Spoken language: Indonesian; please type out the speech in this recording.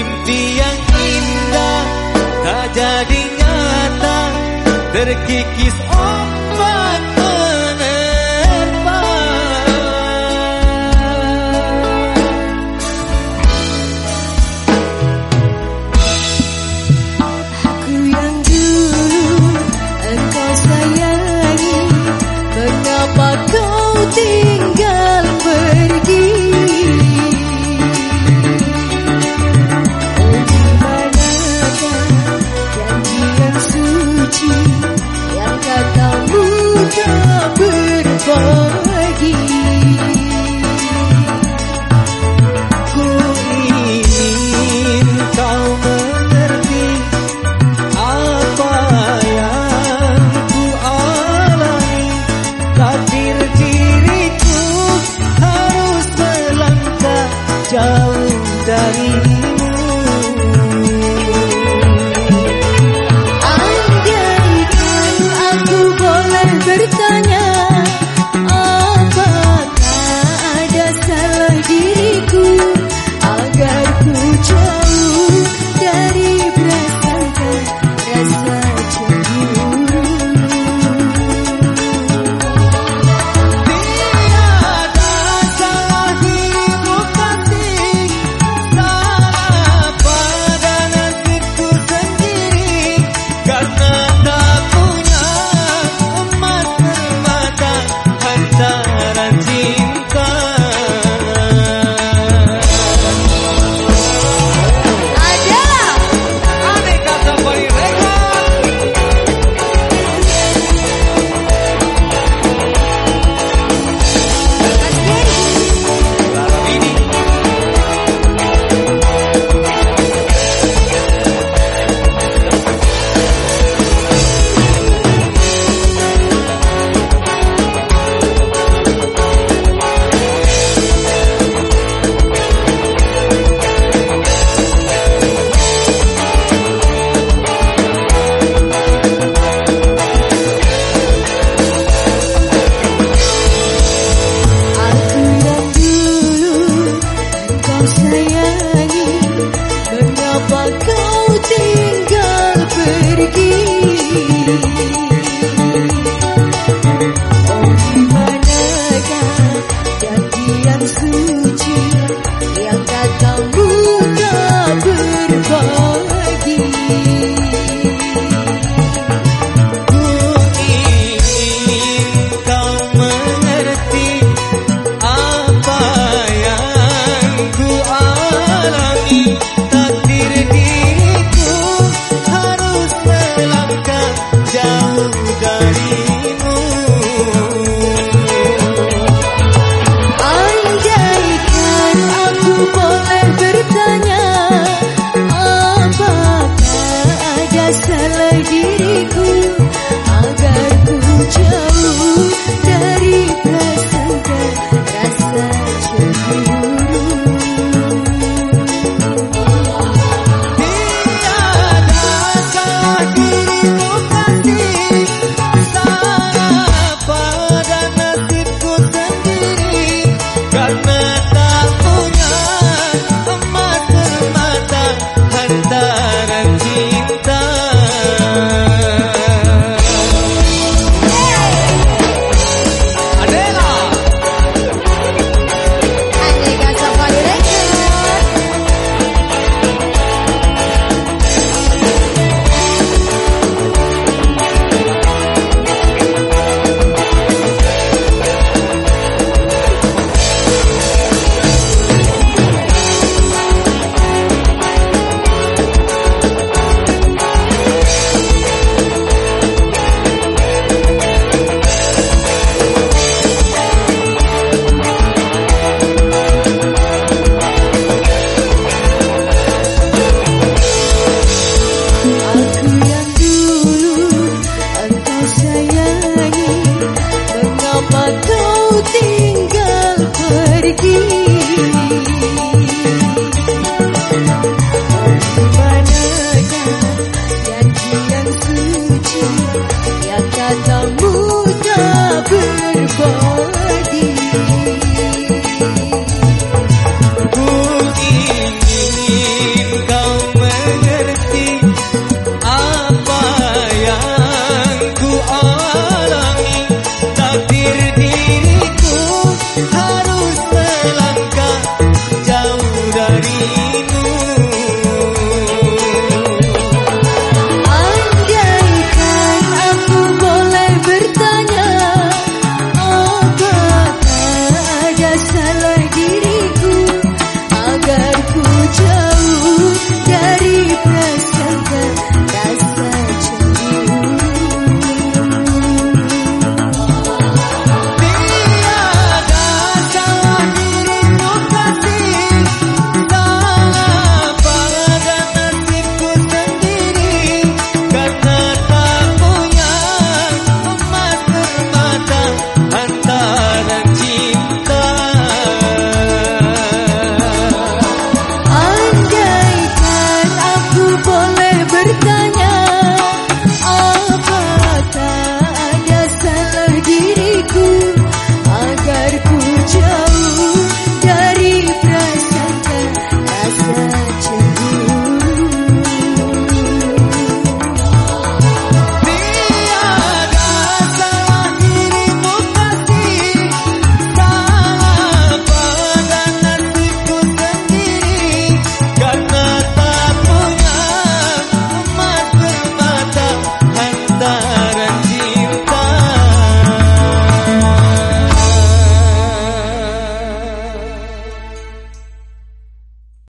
yang indah tak jadi nyata. Terkikis oh Thank you. 我自己。